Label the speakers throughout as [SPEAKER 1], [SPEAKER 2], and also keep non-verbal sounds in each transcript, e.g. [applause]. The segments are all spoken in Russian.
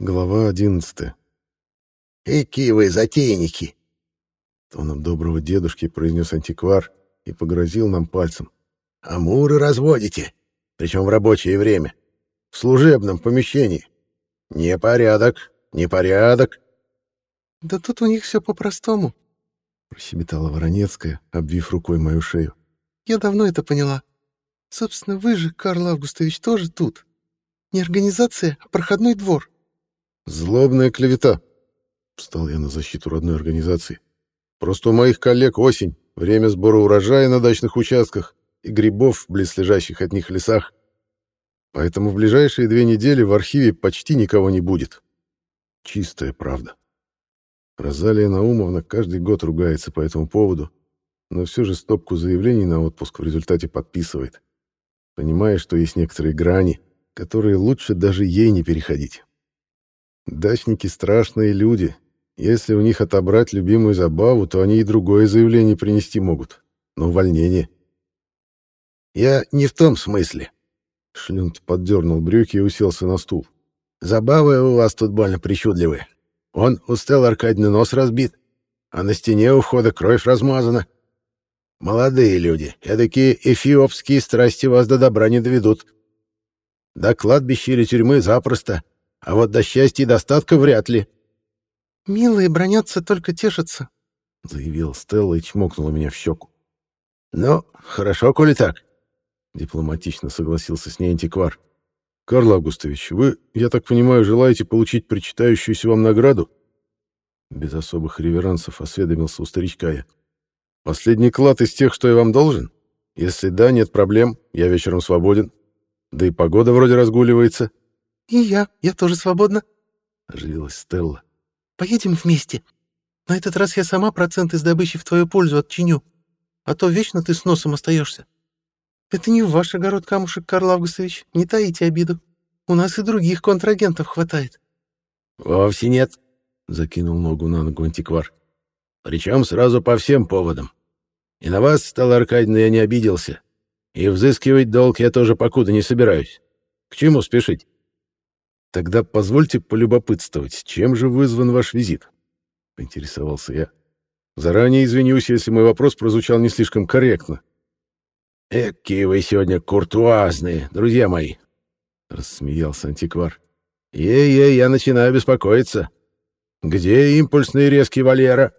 [SPEAKER 1] Глава одиннадцатая.
[SPEAKER 2] «Какие вы затейники!»
[SPEAKER 1] Тоном доброго дедушки произнес антиквар и погрозил нам пальцем.
[SPEAKER 2] «Амуры разводите, причем в рабочее время, в служебном помещении. Непорядок, непорядок!»
[SPEAKER 3] «Да тут у них все по-простому», —
[SPEAKER 1] прощебетала Воронецкая, обвив рукой мою шею.
[SPEAKER 3] «Я давно это поняла. Собственно, вы же, Карл Августович, тоже тут. Не организация, а проходной двор».
[SPEAKER 1] «Злобная клевета», — встал я на защиту родной организации. «Просто у моих коллег осень, время сбора урожая на дачных участках и грибов в близлежащих от них лесах. Поэтому в ближайшие две недели в архиве почти никого не будет. Чистая правда». Розалия Наумовна каждый год ругается по этому поводу, но все же стопку заявлений на отпуск в результате подписывает, понимая, что есть некоторые грани, которые лучше даже ей не переходить. Дачники — страшные люди. Если у них отобрать любимую забаву, то они и другое заявление принести могут. Но увольнение.
[SPEAKER 2] «Я не в том смысле».
[SPEAKER 1] Шлюнт поддернул брюки и уселся на стул.
[SPEAKER 2] «Забавы у вас тут больно причудливые. Он у Стеллы Аркадьевны нос разбит, а на стене у входа кровь размазана. Молодые люди, эдакие эфиопские страсти вас до добра не доведут. До кладбища или тюрьмы запросто, а вот до счастья и достатка вряд ли.
[SPEAKER 3] «Милые бронятся, только тешатся», —
[SPEAKER 1] заявила Стелла и чмокнула меня в щеку.
[SPEAKER 2] «Ну, хорошо, коли так», —
[SPEAKER 1] дипломатично согласился с ней антиквар. «Карл Августович, вы, я так понимаю, желаете получить причитающуюся вам награду?» Без особых реверансов осведомился у старичка я. «Последний клад из тех, что я вам должен? Если да, нет проблем, я вечером свободен. Да и погода вроде разгуливается».
[SPEAKER 3] «И я, я тоже свободна», —
[SPEAKER 1] оживилась Стелла.
[SPEAKER 3] «Поедем вместе. На этот раз я сама процент из добычи в твою пользу отчиню, а то вечно ты с носом остаешься. Это не ваш огород камушек, Карл Августович, не таите обиду. У нас и других контрагентов хватает.
[SPEAKER 2] Вовсе нет, закинул ногу на ногу антиквар. Причем сразу по всем поводам. И на вас, Стелла Аркадьевна, я не обиделся. И взыскивать долг я тоже покуда не собираюсь. К чему спешить?
[SPEAKER 1] Тогда позвольте полюбопытствовать, чем же вызван ваш визит? Поинтересовался я. Заранее извинюсь, если мой вопрос прозвучал не слишком корректно.
[SPEAKER 2] «Экие вы сегодня куртуазные, друзья мои!» — рассмеялся антиквар. «Ей-ей, я начинаю беспокоиться. Где импульсный резкий Валера?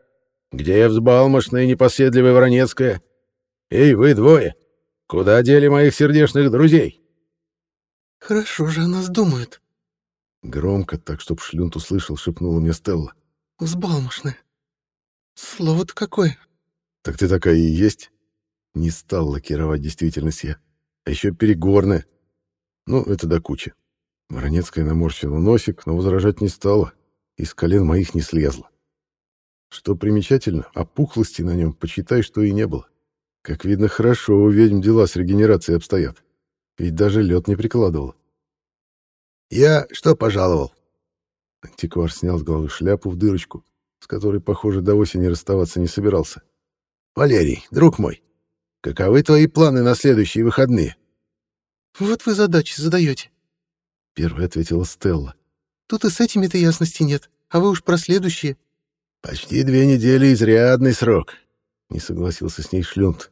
[SPEAKER 2] Где взбалмошная непоседливая Воронецкая? Эй, вы двое! Куда дели моих сердечных друзей?»
[SPEAKER 3] «Хорошо же о нас думают».
[SPEAKER 1] Громко, так чтоб шлюнт услышал, шепнула мне Стелла.
[SPEAKER 3] «Взбалмошная. Слово-то какое!»
[SPEAKER 1] «Так ты такая и есть?» Не стал лакировать действительность я. А еще перегорная. Ну, это до кучи. Воронецкая наморщила носик, но возражать не стала. Из колен моих не слезла. Что примечательно, опухлости на нем, почитай, что и не было. Как видно, хорошо у ведьм дела с регенерацией обстоят. Ведь даже лед не прикладывал.
[SPEAKER 2] «Я что пожаловал?»
[SPEAKER 1] Антиквар снял с головы шляпу в дырочку, с которой, похоже, до осени расставаться не собирался.
[SPEAKER 2] «Валерий, друг мой, Каковы твои планы на следующие выходные?
[SPEAKER 3] Вот вы задачи задаете.
[SPEAKER 1] Первая ответила Стелла.
[SPEAKER 3] Тут и с этими-то ясности нет, а вы уж про следующие.
[SPEAKER 2] Почти две недели — изрядный срок, — не согласился с ней Шлюнт.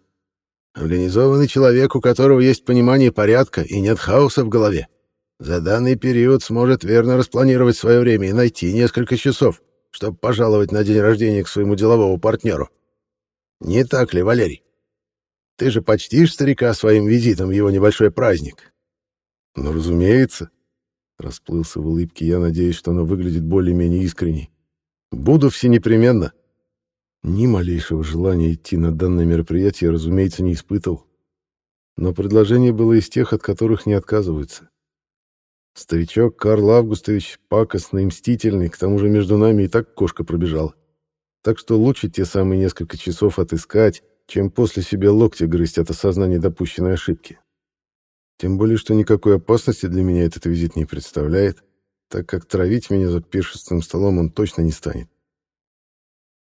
[SPEAKER 2] Организованный человек, у которого есть понимание порядка и нет хаоса в голове, за данный период сможет верно распланировать свое время и найти несколько часов, чтобы пожаловать на день рождения к своему деловому партнеру. Не так ли, Валерий? Ты же почтишь старика своим визитом в его небольшой праздник.
[SPEAKER 1] Ну, разумеется. Расплылся в улыбке, я надеюсь, что она выглядит более-менее искренней. Буду все непременно. Ни малейшего желания идти на данное мероприятие, разумеется, не испытывал. Но предложение было из тех, от которых не отказываются. Старичок Карл Августович пакостный, мстительный, к тому же между нами и так кошка пробежала. Так что лучше те самые несколько часов отыскать, чем после себя локти грызть от осознания допущенной ошибки. Тем более, что никакой опасности для меня этот визит не представляет, так как травить меня за пиршественным столом он точно не станет.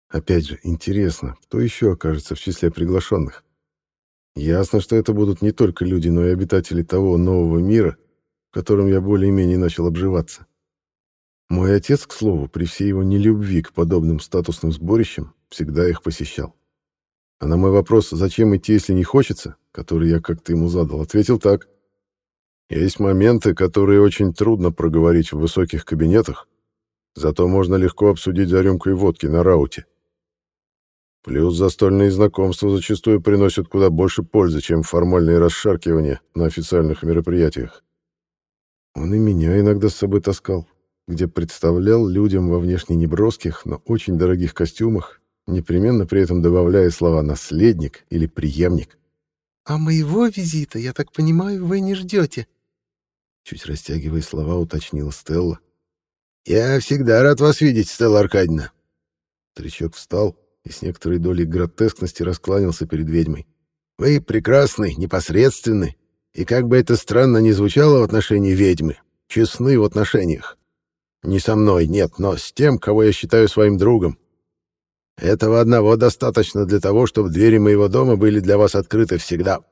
[SPEAKER 1] Опять же, интересно, кто еще окажется в числе приглашенных? Ясно, что это будут не только люди, но и обитатели того нового мира, в котором я более-менее начал обживаться. Мой отец, к слову, при всей его нелюбви к подобным статусным сборищам, всегда их посещал. А на мой вопрос, зачем идти, если не хочется, который я как-то ему задал, ответил так. Есть моменты, которые очень трудно проговорить в высоких кабинетах, зато можно легко обсудить за рюмкой водки на рауте. Плюс застольные знакомства зачастую приносят куда больше пользы, чем формальные расшаркивания на официальных мероприятиях. Он и меня иногда с собой таскал, где представлял людям во внешне неброских, но очень дорогих костюмах, непременно при этом добавляя слова «наследник» или «преемник».
[SPEAKER 3] «А моего визита, я так понимаю, вы не ждете?»
[SPEAKER 1] Чуть растягивая слова, уточнила Стелла.
[SPEAKER 2] «Я всегда рад вас видеть, Стелла Аркадьевна».
[SPEAKER 1] Тречок встал и с некоторой долей гротескности раскланялся перед ведьмой.
[SPEAKER 2] «Вы прекрасны, непосредственны, и как бы это странно ни звучало в отношении ведьмы, честны в отношениях. Не со мной, нет, но с тем, кого я считаю своим другом. Этого одного достаточно для того, чтобы двери моего дома были для вас открыты всегда.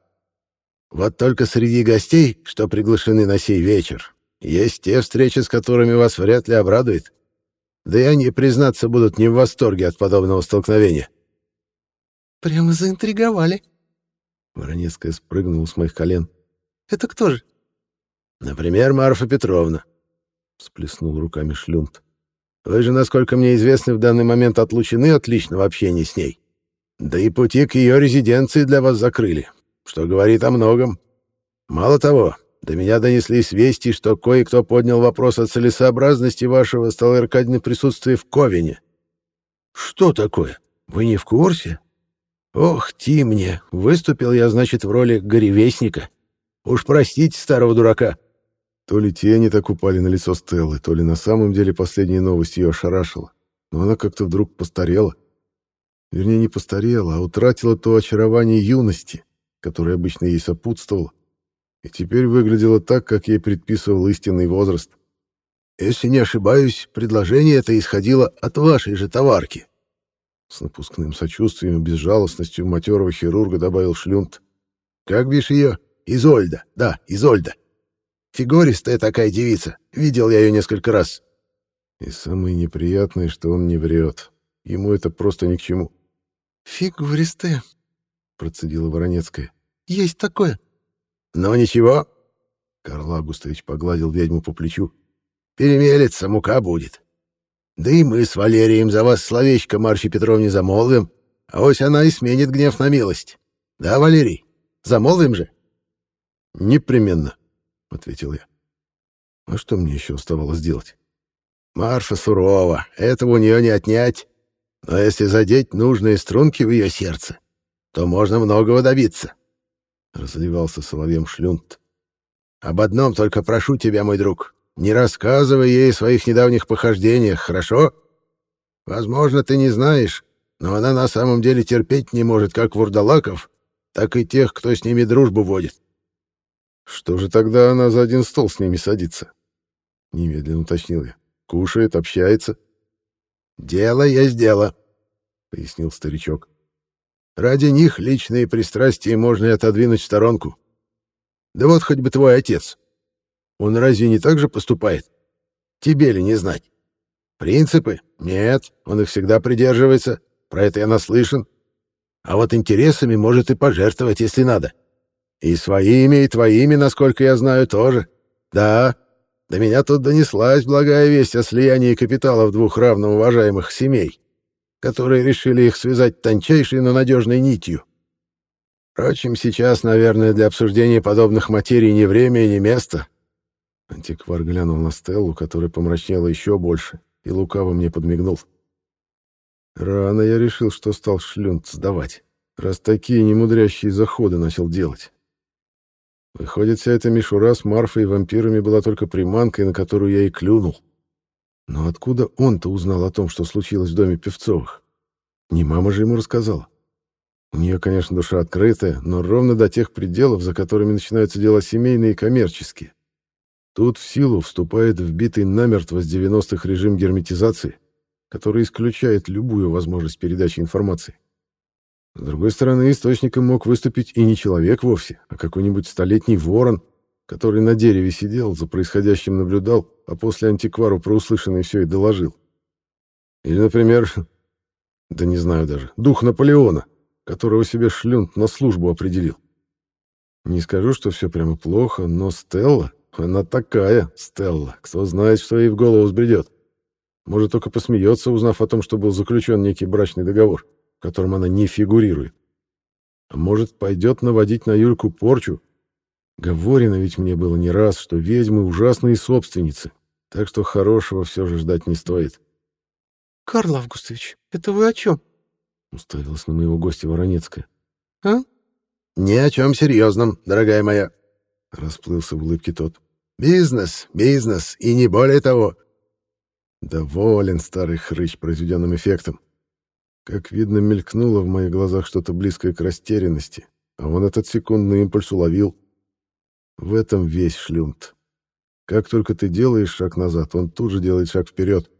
[SPEAKER 2] Вот только среди гостей, что приглашены на сей вечер, есть те встречи, с которыми вас вряд ли обрадует. Да и они, признаться, будут не в восторге от подобного столкновения.
[SPEAKER 3] Прямо заинтриговали.
[SPEAKER 1] Воронецкая спрыгнула с моих колен.
[SPEAKER 3] Это кто же?
[SPEAKER 2] Например, Марфа Петровна. Сплеснул руками Шлюнт. Вы же, насколько мне известно, в данный момент отлучены от личного общения с ней. Да и пути к ее резиденции для вас закрыли, что говорит о многом. Мало того, до меня донеслись вести, что кое-кто поднял вопрос о целесообразности вашего столаркадины присутствия в Ковине. Что такое? Вы не в курсе? Ох, ти мне, выступил я, значит, в роли горевестника. Уж простите старого дурака.
[SPEAKER 1] То ли тени так упали на лицо Стеллы, то ли на самом деле последняя новость ее ошарашила. Но она как-то вдруг постарела. Вернее, не постарела, а утратила то очарование юности, которое обычно ей сопутствовало, и теперь выглядела так, как ей предписывал истинный возраст.
[SPEAKER 2] «Если не ошибаюсь, предложение это исходило от вашей же товарки».
[SPEAKER 1] С напускным сочувствием и безжалостностью матерого хирурга добавил Шлюнт.
[SPEAKER 2] «Как бишь ее? Изольда. Да, Изольда. Фигуристая такая девица. Видел я ее несколько раз.
[SPEAKER 1] И самое неприятное, что он не врет. Ему это просто ни к чему.
[SPEAKER 3] Фигуристая, процедила Воронецкая. Есть такое.
[SPEAKER 2] Но ничего. Карл Августович погладил ведьму по плечу. Перемелется, мука будет. Да и мы с Валерием за вас словечко Марфе Петровне замолвим, а ось она и сменит гнев на милость. Да, Валерий? Замолвим же?
[SPEAKER 1] Непременно ответил я. А что мне еще оставалось делать?
[SPEAKER 2] Марфа сурова, этого у нее не отнять. Но если задеть нужные струнки в ее сердце, то можно многого добиться. Разливался соловьем шлюнт. Об одном только прошу тебя, мой друг. Не рассказывай ей о своих недавних похождениях, хорошо? Возможно, ты не знаешь, но она на самом деле терпеть не может как вурдалаков, так и тех, кто с ними дружбу водит.
[SPEAKER 1] Что же тогда она за один стол с ними садится? Немедленно уточнил я. Кушает, общается.
[SPEAKER 2] Дело есть дело, пояснил старичок. Ради них личные пристрастия можно и отодвинуть в сторонку. Да вот хоть бы твой отец. Он разве не так же поступает? Тебе ли не знать? Принципы? Нет, он их всегда придерживается. Про это я наслышан. А вот интересами может и пожертвовать, если надо. И своими, и твоими, насколько я знаю, тоже. Да, до меня тут донеслась благая весть о слиянии капиталов двух равноуважаемых семей, которые решили их связать тончайшей, но надежной нитью. Впрочем, сейчас, наверное, для обсуждения подобных материй ни время и ни место.
[SPEAKER 1] Антиквар глянул на Стеллу, которая помрачнела еще больше, и лукаво мне подмигнул. Рано я решил, что стал шлюнт сдавать, раз такие немудрящие заходы начал делать. Выходит, вся эта мишура с Марфой и вампирами была только приманкой, на которую я и клюнул. Но откуда он-то узнал о том, что случилось в доме Певцовых? Не мама же ему рассказала. У нее, конечно, душа открытая, но ровно до тех пределов, за которыми начинаются дела семейные и коммерческие. Тут в силу вступает вбитый намертво с 90-х режим герметизации, который исключает любую возможность передачи информации. С другой стороны, источником мог выступить и не человек вовсе, а какой-нибудь столетний ворон, который на дереве сидел, за происходящим наблюдал, а после антиквару про услышанное все и доложил. Или, например, [laughs] да не знаю даже, дух Наполеона, которого себе Шлюнт на службу определил. Не скажу, что все прямо плохо, но Стелла, она такая, Стелла, кто знает, что ей в голову взбредет. Может, только посмеется, узнав о том, что был заключен некий брачный договор, в котором она не фигурирует. А может, пойдет наводить на Юльку порчу. Говорено ведь мне было не раз, что ведьмы ужасные собственницы, так что хорошего все же ждать не стоит.
[SPEAKER 3] — Карл Августович, это вы о чем?
[SPEAKER 1] — уставилась на моего гостя Воронецкая.
[SPEAKER 3] — А?
[SPEAKER 2] — Ни о чем серьезном, дорогая моя, —
[SPEAKER 1] расплылся в улыбке тот.
[SPEAKER 2] — Бизнес, бизнес, и не более того.
[SPEAKER 1] Доволен старый хрыч произведенным эффектом. Как видно, мелькнуло в моих глазах что-то близкое к растерянности, а он этот секундный импульс уловил. В этом весь шлюнт. Как только ты делаешь шаг назад, он тут же делает шаг вперед.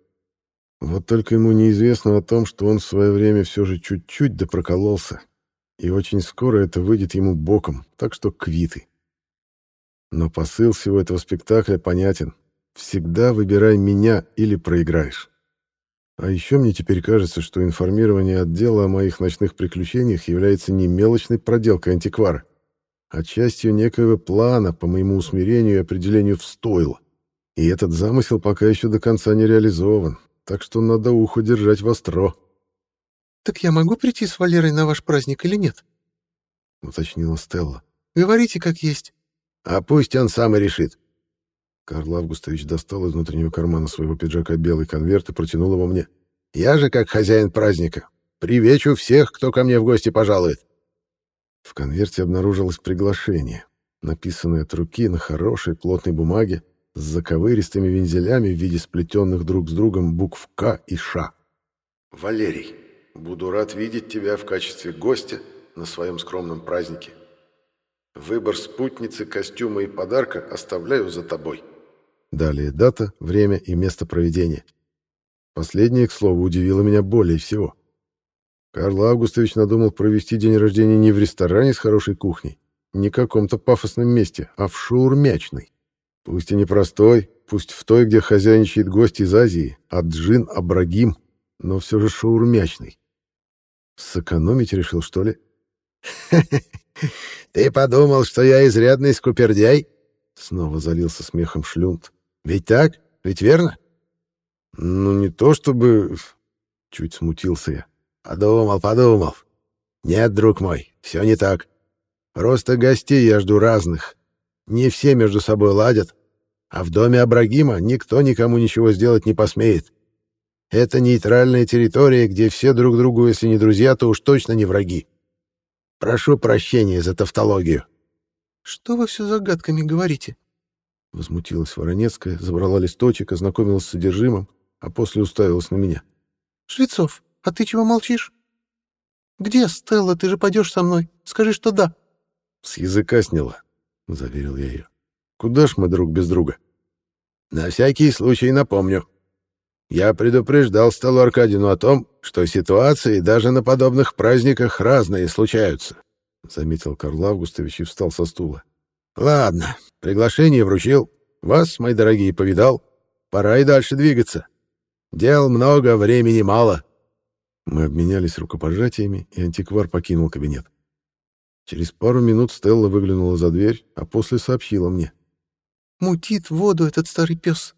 [SPEAKER 1] Вот только ему неизвестно о том, что он в свое время все же чуть-чуть допрокололся, и очень скоро это выйдет ему боком, так что квиты. Но посыл всего этого спектакля понятен. Всегда выбирай меня или проиграешь. А еще мне теперь кажется, что информирование отдела о моих ночных приключениях является не мелочной проделкой антиквара, а частью некоего плана по моему усмирению и определению в стойло. И этот замысел пока еще до конца не реализован, так что надо ухо держать востро.
[SPEAKER 3] — Так я могу прийти с Валерой на ваш праздник или нет?
[SPEAKER 1] — уточнила Стелла.
[SPEAKER 3] — Говорите, как есть.
[SPEAKER 2] — А пусть он сам и решит.
[SPEAKER 1] Карл Августович достал из внутреннего кармана своего пиджака белый конверт и протянул его мне.
[SPEAKER 2] «Я же, как хозяин праздника, привечу всех, кто ко мне в гости пожалует».
[SPEAKER 1] В конверте обнаружилось приглашение, написанное от руки на хорошей плотной бумаге с заковыристыми вензелями в виде сплетенных друг с другом букв «К» и «Ш». «Валерий, буду рад видеть тебя в качестве гостя на своем скромном празднике. Выбор спутницы, костюма и подарка оставляю за тобой». Далее дата, время и место проведения. Последнее, к слову, удивило меня более всего. Карл Августович надумал провести день рождения не в ресторане с хорошей кухней, не в каком-то пафосном месте, а в шаурмячной. Пусть и не простой, пусть в той, где хозяйничает гость из Азии, Аджин Абрагим, но все же шаурмячный. Сэкономить решил, что ли? [laughs]
[SPEAKER 2] «Ты подумал, что я изрядный скупердяй?»
[SPEAKER 1] Снова залился смехом Шлюнт.
[SPEAKER 2] Ведь так? Ведь верно?
[SPEAKER 1] Ну, не то чтобы... Чуть смутился я.
[SPEAKER 2] Подумал, подумал. Нет, друг мой, все не так. Просто гостей я жду разных. Не все между собой ладят. А в доме Абрагима никто никому ничего сделать не посмеет. Это нейтральная территория, где все друг другу, если не друзья, то уж точно не враги. Прошу прощения за тавтологию.
[SPEAKER 3] — Что вы все загадками говорите?
[SPEAKER 1] Возмутилась Воронецкая, забрала листочек, ознакомилась с содержимым, а после уставилась на меня.
[SPEAKER 3] «Швецов, а ты чего молчишь? Где Стелла? Ты же пойдешь со мной. Скажи, что да».
[SPEAKER 1] «С языка сняла», — заверил я ее. «Куда ж мы друг без друга?»
[SPEAKER 2] «На всякий случай напомню. Я предупреждал Стеллу Аркадину о том, что ситуации даже на подобных праздниках разные случаются», — заметил Карл Августович и встал со стула. Ладно, приглашение вручил. Вас, мои дорогие, повидал. Пора и дальше двигаться. Дел много, времени мало.
[SPEAKER 1] Мы обменялись рукопожатиями, и антиквар покинул кабинет. Через пару минут Стелла выглянула за дверь, а после сообщила мне.
[SPEAKER 3] «Мутит воду этот старый пес.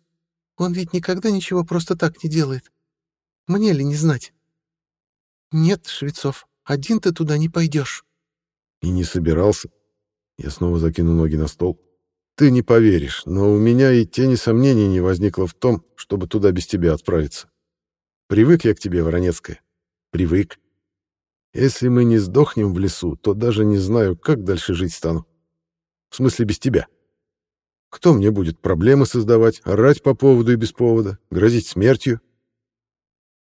[SPEAKER 3] Он ведь никогда ничего просто так не делает. Мне ли не знать?» «Нет, Швецов, один ты туда не пойдешь».
[SPEAKER 1] «И не собирался», я снова закинул ноги на стол. Ты не поверишь, но у меня и тени сомнений не возникло в том, чтобы туда без тебя отправиться. Привык я к тебе, Воронецкая. Привык. Если мы не сдохнем в лесу, то даже не знаю, как дальше жить стану. В смысле, без тебя. Кто мне будет проблемы создавать, орать по поводу и без повода, грозить смертью?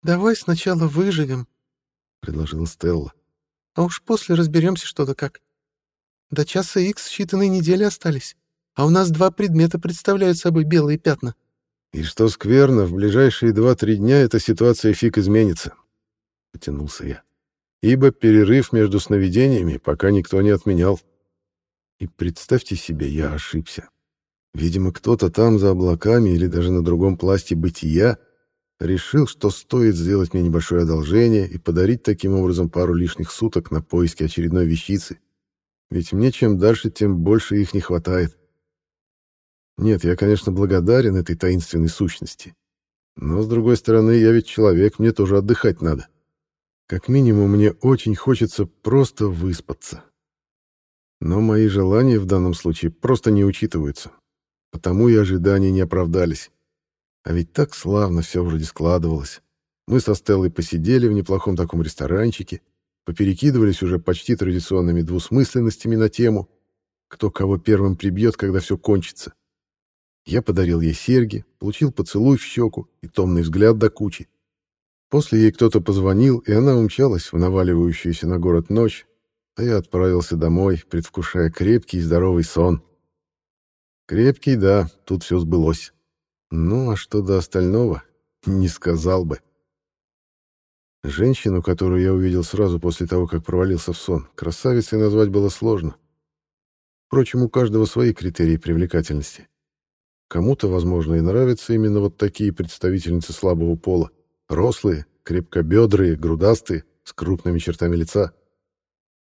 [SPEAKER 3] «Давай сначала выживем», —
[SPEAKER 1] предложила Стелла.
[SPEAKER 3] «А уж после разберемся что да как». До часа Икс считанные недели остались, а у нас два предмета представляют собой белые пятна.
[SPEAKER 1] И что скверно, в ближайшие два-три дня эта ситуация фиг изменится. Потянулся я. Ибо перерыв между сновидениями пока никто не отменял. И представьте себе, я ошибся. Видимо, кто-то там за облаками или даже на другом пласте бытия решил, что стоит сделать мне небольшое одолжение и подарить таким образом пару лишних суток на поиски очередной вещицы. Ведь мне чем дальше, тем больше их не хватает. Нет, я, конечно, благодарен этой таинственной сущности. Но, с другой стороны, я ведь человек, мне тоже отдыхать надо. Как минимум, мне очень хочется просто выспаться. Но мои желания в данном случае просто не учитываются. Потому и ожидания не оправдались. А ведь так славно все вроде складывалось. Мы со Стеллой посидели в неплохом таком ресторанчике, поперекидывались уже почти традиционными двусмысленностями на тему, кто кого первым прибьет, когда все кончится. Я подарил ей серьги, получил поцелуй в щеку и томный взгляд до кучи. После ей кто-то позвонил, и она умчалась в наваливающуюся на город ночь, а я отправился домой, предвкушая крепкий и здоровый сон. Крепкий, да, тут все сбылось. Ну, а что до остального, [laughs] не сказал бы. Женщину, которую я увидел сразу после того, как провалился в сон, красавицей назвать было сложно. Впрочем, у каждого свои критерии привлекательности. Кому-то, возможно, и нравятся именно вот такие представительницы слабого пола. Рослые, крепкобедрые, грудастые, с крупными чертами лица.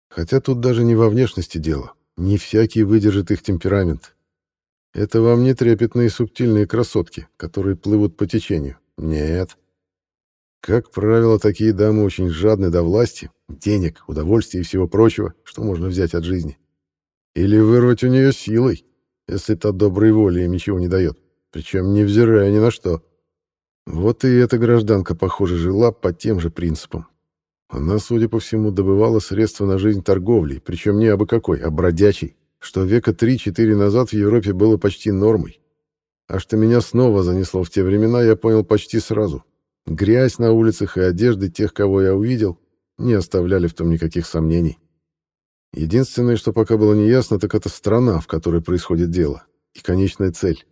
[SPEAKER 1] Хотя тут даже не во внешности дело. Не всякий выдержит их темперамент. Это вам не трепетные субтильные красотки, которые плывут по течению. Нет. Как правило, такие дамы очень жадны до власти, денег, удовольствия и всего прочего, что можно взять от жизни. Или вырвать у нее силой, если та доброй воли им ничего не дает, причем невзирая ни на что. Вот и эта гражданка, похоже, жила по тем же принципам. Она, судя по всему, добывала средства на жизнь торговлей, причем не абы какой, а бродячей, что века 3-4 назад в Европе было почти нормой. А что меня снова занесло в те времена, я понял почти сразу. Грязь на улицах и одежды тех, кого я увидел, не оставляли в том никаких сомнений. Единственное, что пока было неясно, так это страна, в которой происходит дело, и конечная цель.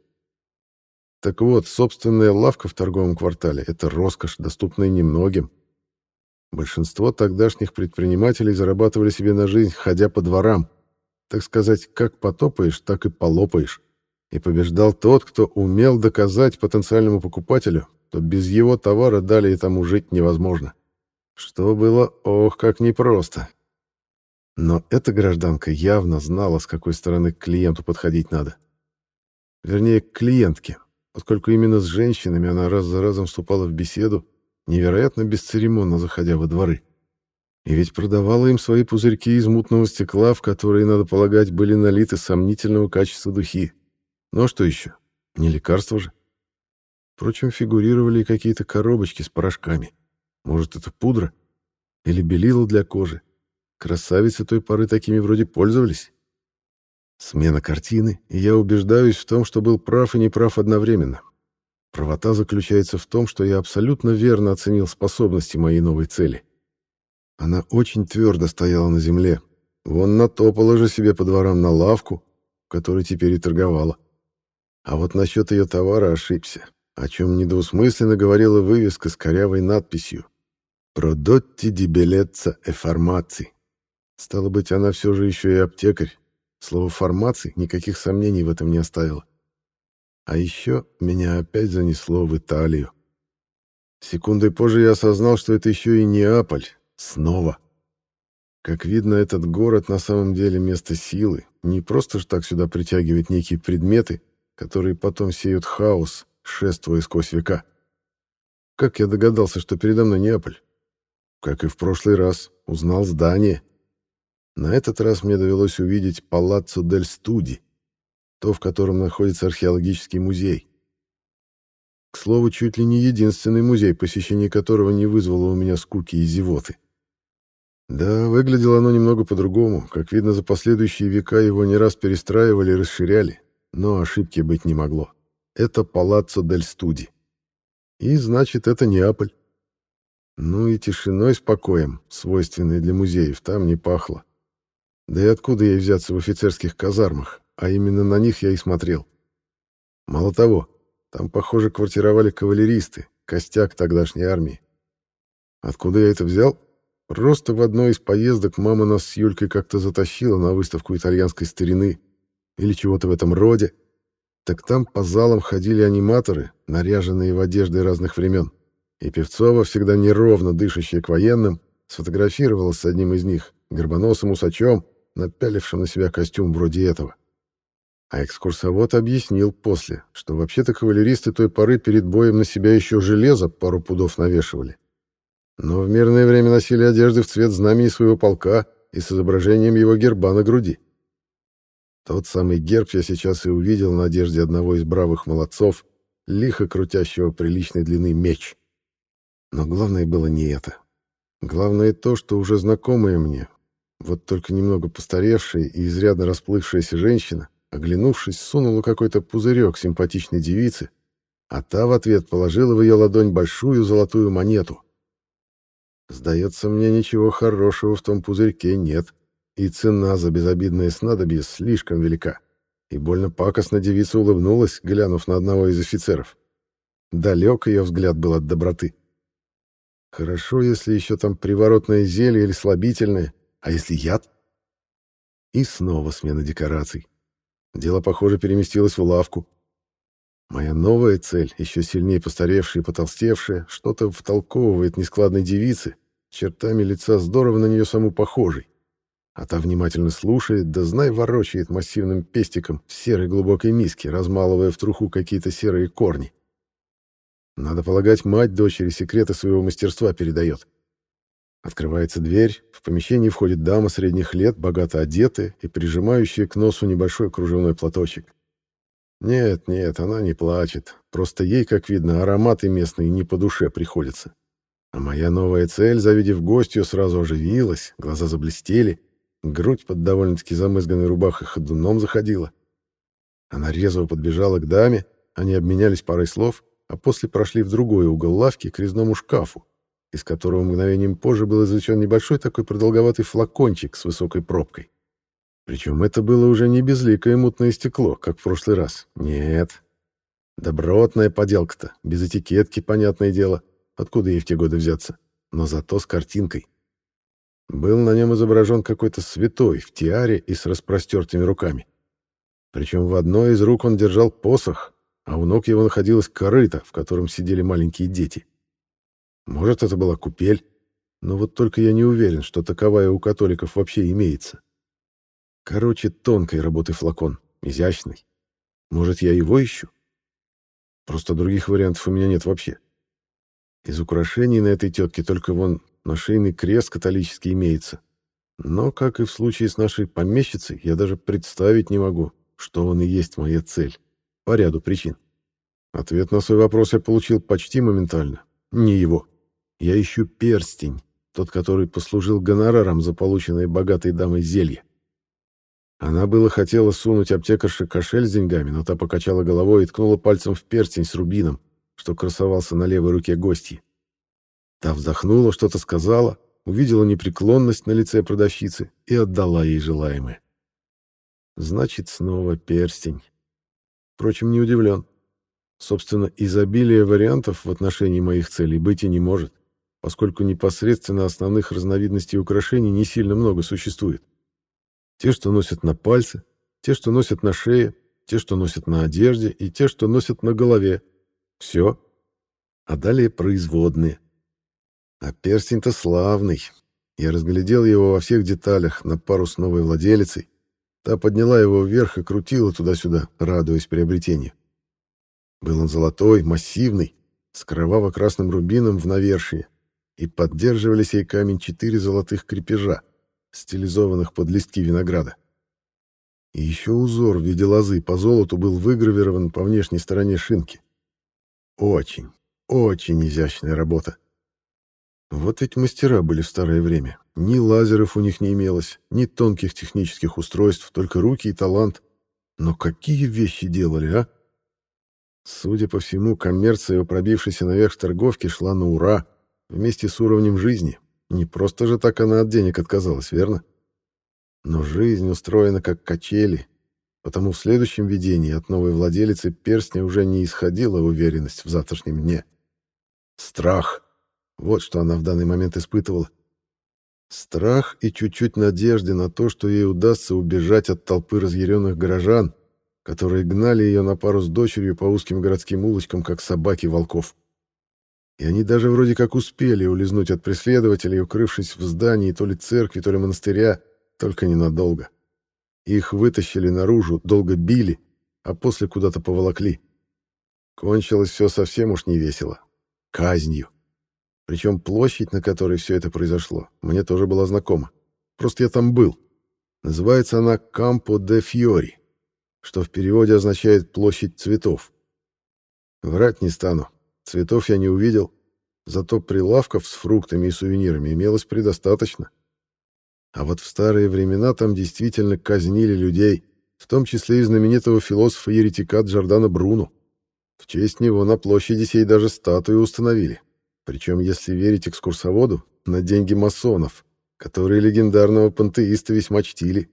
[SPEAKER 1] Так вот, собственная лавка в торговом квартале — это роскошь, доступная немногим. Большинство тогдашних предпринимателей зарабатывали себе на жизнь, ходя по дворам. Так сказать, как потопаешь, так и полопаешь. И побеждал тот, кто умел доказать потенциальному покупателю, то без его товара далее тому жить невозможно. Что было, ох, как непросто. Но эта гражданка явно знала, с какой стороны к клиенту подходить надо. Вернее, к клиентке, поскольку именно с женщинами она раз за разом вступала в беседу, невероятно бесцеремонно заходя во дворы. И ведь продавала им свои пузырьки из мутного стекла, в которые, надо полагать, были налиты сомнительного качества духи. Ну а что еще? Не лекарство же. Впрочем, фигурировали и какие-то коробочки с порошками. Может, это пудра? Или белила для кожи? Красавицы той поры такими вроде пользовались. Смена картины, и я убеждаюсь в том, что был прав и неправ одновременно. Правота заключается в том, что я абсолютно верно оценил способности моей новой цели. Она очень твердо стояла на земле. Вон натопала же себе по дворам на лавку, в которой теперь и торговала. А вот насчет ее товара ошибся о чем недвусмысленно говорила вывеска с корявой надписью «Продотти ди белетца e фармаци». Стало быть, она все же еще и аптекарь. Слово «фармаций» никаких сомнений в этом не оставило. А еще меня опять занесло в Италию. Секундой позже я осознал, что это еще и Неаполь. Снова. Как видно, этот город на самом деле место силы. Не просто ж так сюда притягивает некие предметы, которые потом сеют хаос, шествуя сквозь века. Как я догадался, что передо мной Неаполь? Как и в прошлый раз, узнал здание. На этот раз мне довелось увидеть Палаццо дель Студи, то, в котором находится археологический музей. К слову, чуть ли не единственный музей, посещение которого не вызвало у меня скуки и зевоты. Да, выглядело оно немного по-другому. Как видно, за последующие века его не раз перестраивали и расширяли, но ошибки быть не могло это Палаццо дель Студи. И значит, это Неаполь. Ну и тишиной с покоем, свойственной для музеев, там не пахло. Да и откуда ей взяться в офицерских казармах, а именно на них я и смотрел. Мало того, там, похоже, квартировали кавалеристы, костяк тогдашней армии. Откуда я это взял? Просто в одной из поездок мама нас с Юлькой как-то затащила на выставку итальянской старины или чего-то в этом роде. Так там по залам ходили аниматоры, наряженные в одежды разных времен. И Певцова, всегда неровно дышащая к военным, сфотографировалась с одним из них, горбоносым усачом, напялившим на себя костюм вроде этого. А экскурсовод объяснил после, что вообще-то кавалеристы той поры перед боем на себя еще железо пару пудов навешивали. Но в мирное время носили одежды в цвет знамени своего полка и с изображением его герба на груди. Тот самый герб я сейчас и увидел на одежде одного из бравых молодцов, лихо крутящего приличной длины меч. Но главное было не это. Главное то, что уже знакомая мне, вот только немного постаревшая и изрядно расплывшаяся женщина, оглянувшись, сунула какой-то пузырек симпатичной девице, а та в ответ положила в ее ладонь большую золотую монету. Сдается мне, ничего хорошего в том пузырьке нет, и цена за безобидное снадобье слишком велика. И больно пакостно девица улыбнулась, глянув на одного из офицеров. Далек ее взгляд был от доброты. Хорошо, если еще там приворотное зелье или слабительное, а если яд? И снова смена декораций. Дело, похоже, переместилось в лавку. Моя новая цель, еще сильнее постаревшая и потолстевшая, что-то втолковывает нескладной девице, чертами лица здорово на нее саму похожей. А та внимательно слушает, да знай ворочает массивным пестиком в серой глубокой миске, размалывая в труху какие-то серые корни. Надо полагать, мать дочери секреты своего мастерства передает. Открывается дверь, в помещение входит дама средних лет, богато одетая и прижимающая к носу небольшой кружевной платочек. Нет, нет, она не плачет, просто ей, как видно, ароматы местные не по душе приходятся. А моя новая цель, завидев гостью, сразу оживилась, глаза заблестели, грудь под довольно-таки замызганной рубахой ходуном заходила. Она резво подбежала к даме, они обменялись парой слов, а после прошли в другой угол лавки к резному шкафу, из которого мгновением позже был извлечен небольшой такой продолговатый флакончик с высокой пробкой. Причем это было уже не безликое мутное стекло, как в прошлый раз. Нет. Добротная поделка-то, без этикетки, понятное дело. Откуда ей в те годы взяться? Но зато с картинкой. Был на нем изображен какой-то святой в тиаре и с распростертыми руками. Причем в одной из рук он держал посох, а у ног его находилась корыта, в котором сидели маленькие дети. Может, это была купель, но вот только я не уверен, что таковая у католиков вообще имеется. Короче, тонкой работы флакон, изящный. Может, я его ищу? Просто других вариантов у меня нет вообще. Из украшений на этой тетке только вон нашейный крест католический имеется. Но, как и в случае с нашей помещицей, я даже представить не могу, что он и есть моя цель. По ряду причин. Ответ на свой вопрос я получил почти моментально. Не его. Я ищу перстень, тот, который послужил гонораром за полученное богатой дамой зелье. Она было хотела сунуть аптекарше кошель с деньгами, но та покачала головой и ткнула пальцем в перстень с рубином, что красовался на левой руке гостьи. Та вздохнула, что-то сказала, увидела непреклонность на лице продавщицы и отдала ей желаемое. Значит, снова перстень. Впрочем, не удивлен. Собственно, изобилие вариантов в отношении моих целей быть и не может поскольку непосредственно основных разновидностей украшений не сильно много существует. Те, что носят на пальце, те, что носят на шее, те, что носят на одежде, и те, что носят на голове. Все. А далее производные. А перстень-то славный. Я разглядел его во всех деталях на пару с новой владелицей. Та подняла его вверх и крутила туда-сюда, радуясь приобретению. Был он золотой, массивный, с кроваво-красным рубином в навершие, и поддерживали сей камень четыре золотых крепежа, стилизованных под листки винограда. И еще узор в виде лозы по золоту был выгравирован по внешней стороне шинки. Очень, очень изящная работа. Вот ведь мастера были в старое время. Ни лазеров у них не имелось, ни тонких технических устройств, только руки и талант. Но какие вещи делали, а? Судя по всему, коммерция, пробившейся наверх торговки, шла на ура — Вместе с уровнем жизни. Не просто же так она от денег отказалась, верно? Но жизнь устроена как качели, потому в следующем видении от новой владелицы перстня уже не исходила уверенность в завтрашнем дне. Страх. Вот что она в данный момент испытывала. Страх и чуть-чуть надежды на то, что ей удастся убежать от толпы разъяренных горожан, которые гнали ее на пару с дочерью по узким городским улочкам, как собаки волков. И они даже вроде как успели улизнуть от преследователей, укрывшись в здании то ли церкви, то ли монастыря, только ненадолго. Их вытащили наружу, долго били, а после куда-то поволокли. Кончилось все совсем уж невесело. Казнью. Причем площадь, на которой все это произошло, мне тоже была знакома. Просто я там был. Называется она Кампо де Фьори, что в переводе означает «площадь цветов». Врать не стану. Цветов я не увидел, зато прилавков с фруктами и сувенирами имелось предостаточно. А вот в старые времена там действительно казнили людей, в том числе и знаменитого философа-еретика Джордана Бруно. В честь него на площади сей даже статую установили. Причем, если верить экскурсоводу, на деньги масонов, которые легендарного пантеиста весьма чтили.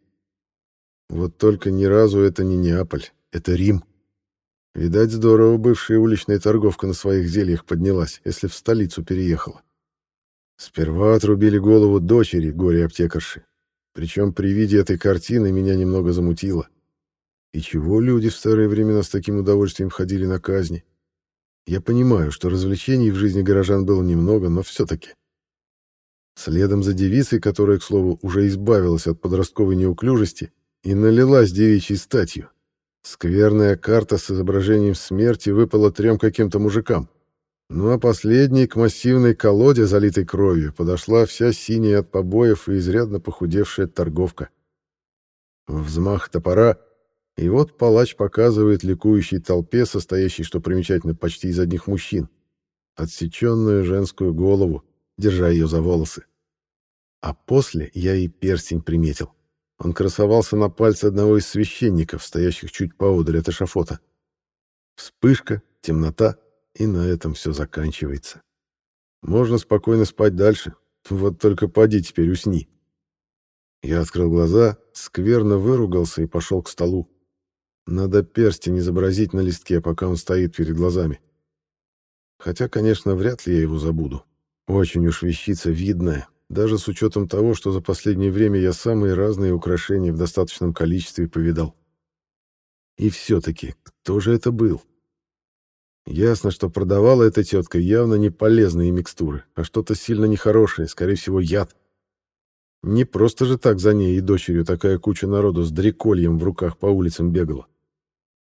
[SPEAKER 1] Вот только ни разу это не Неаполь, это Рим. Видать, здорово бывшая уличная торговка на своих зельях поднялась, если в столицу переехала. Сперва отрубили голову дочери горе-аптекарши. Причем при виде этой картины меня немного замутило. И чего люди в старые времена с таким удовольствием ходили на казни? Я понимаю, что развлечений в жизни горожан было немного, но все-таки. Следом за девицей, которая, к слову, уже избавилась от подростковой неуклюжести и налилась девичьей статью, скверная карта с изображением смерти выпала трем каким-то мужикам. Ну а последней к массивной колоде, залитой кровью, подошла вся синяя от побоев и изрядно похудевшая торговка. Взмах топора и вот палач показывает ликующей толпе, состоящей, что примечательно, почти из одних мужчин, отсеченную женскую голову, держа ее за волосы. А после я и перстень приметил. Он красовался на пальце одного из священников, стоящих чуть поодаль от эшафота. Вспышка, темнота, и на этом все заканчивается. Можно спокойно спать дальше, вот только поди теперь усни. Я открыл глаза, скверно выругался и пошел к столу. Надо перстень изобразить на листке, пока он стоит перед глазами. Хотя, конечно, вряд ли я его забуду. Очень уж вещица видная, даже с учетом того, что за последнее время я самые разные украшения в достаточном количестве повидал. И все-таки, кто же это был? Ясно, что продавала эта тетка явно не полезные микстуры, а что-то сильно нехорошее, скорее всего, яд. Не просто же так за ней и дочерью такая куча народу с дрекольем в руках по улицам бегала.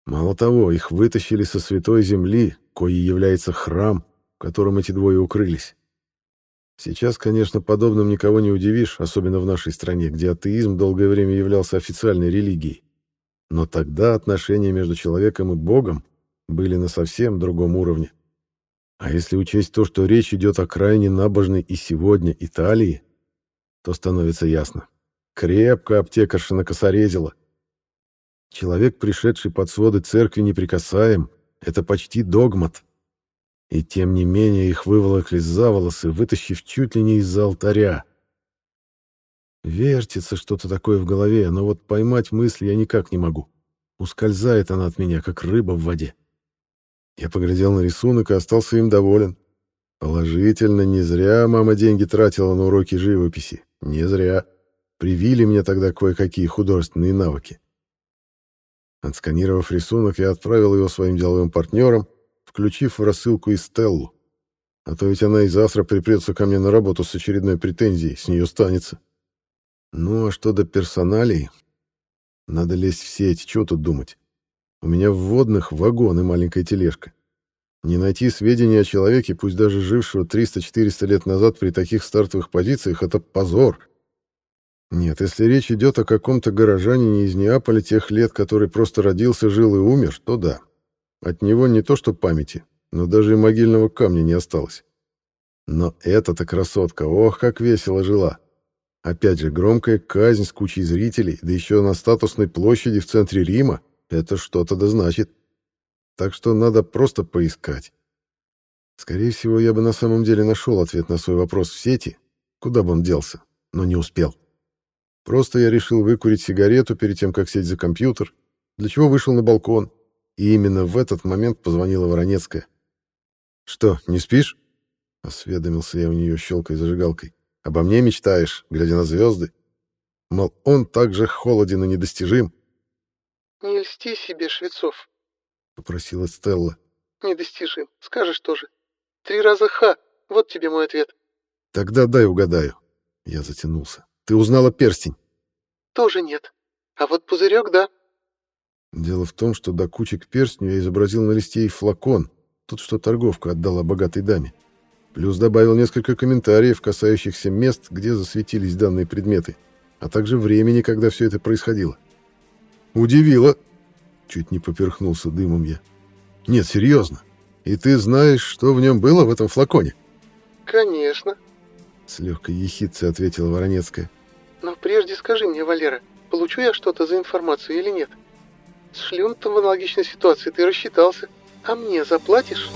[SPEAKER 1] Мало того, их вытащили со святой земли, коей является храм, в котором эти двое укрылись. Сейчас, конечно, подобным никого не удивишь, особенно в нашей стране, где атеизм долгое время являлся официальной религией. Но тогда отношения между человеком и Богом были на совсем другом уровне. А если учесть то, что речь идет о крайне набожной и сегодня Италии, то становится ясно. Крепко аптекарша накосорезила — Человек, пришедший под своды церкви, неприкасаем. Это почти догмат. И тем не менее их выволокли за волосы, вытащив чуть ли не из-за алтаря. Вертится что-то такое в голове, но вот поймать мысль я никак не могу. Ускользает она от меня, как рыба в воде. Я поглядел на рисунок и остался им доволен. Положительно, не зря мама деньги тратила на уроки живописи. Не зря. Привили мне тогда кое-какие художественные навыки. Отсканировав рисунок, я отправил его своим деловым партнерам, включив в рассылку и Стеллу. А то ведь она и завтра припрется ко мне на работу с очередной претензией, с нее станется. Ну, а что до персоналей? Надо лезть в сеть, чего тут думать? У меня в водных вагон и маленькая тележка. Не найти сведения о человеке, пусть даже жившего 300-400 лет назад при таких стартовых позициях, это позор. Нет, если речь идет о каком-то горожанине из Неаполя тех лет, который просто родился, жил и умер, то да. От него не то что памяти, но даже и могильного камня не осталось. Но эта-то красотка, ох, как весело жила. Опять же, громкая казнь с кучей зрителей, да еще на статусной площади в центре Рима, это что-то да значит. Так что надо просто поискать. Скорее всего, я бы на самом деле нашел ответ на свой вопрос в сети, куда бы он делся, но не успел. Просто я решил выкурить сигарету перед тем, как сесть за компьютер, для чего вышел на балкон, и именно в этот момент позвонила Воронецкая. «Что, не спишь?» — осведомился я у нее, щелкой зажигалкой. Обо мне мечтаешь, глядя на звезды. Мол, он так же холоден и недостижим.
[SPEAKER 3] «Не льсти себе, Швецов», —
[SPEAKER 1] попросила Стелла.
[SPEAKER 3] «Недостижим. Скажешь тоже. Три раза ха. Вот тебе мой ответ».
[SPEAKER 1] «Тогда дай угадаю». Я затянулся. «Ты узнала перстень?»
[SPEAKER 3] «Тоже нет. А вот пузырек, да».
[SPEAKER 1] Дело в том, что до кучи к перстню я изобразил на листе и флакон, тот, что торговка отдала богатой даме. Плюс добавил несколько комментариев, касающихся мест, где засветились данные предметы, а также времени, когда все это происходило. «Удивило!» Чуть не поперхнулся дымом я. «Нет, серьезно. И ты знаешь, что в нем было в этом флаконе?»
[SPEAKER 3] «Конечно», —
[SPEAKER 1] с легкой ехидцей ответила Воронецкая.
[SPEAKER 3] «Но прежде скажи мне, Валера, получу я что-то за информацию или нет? С шлюнтом в аналогичной ситуации ты рассчитался, а мне заплатишь?»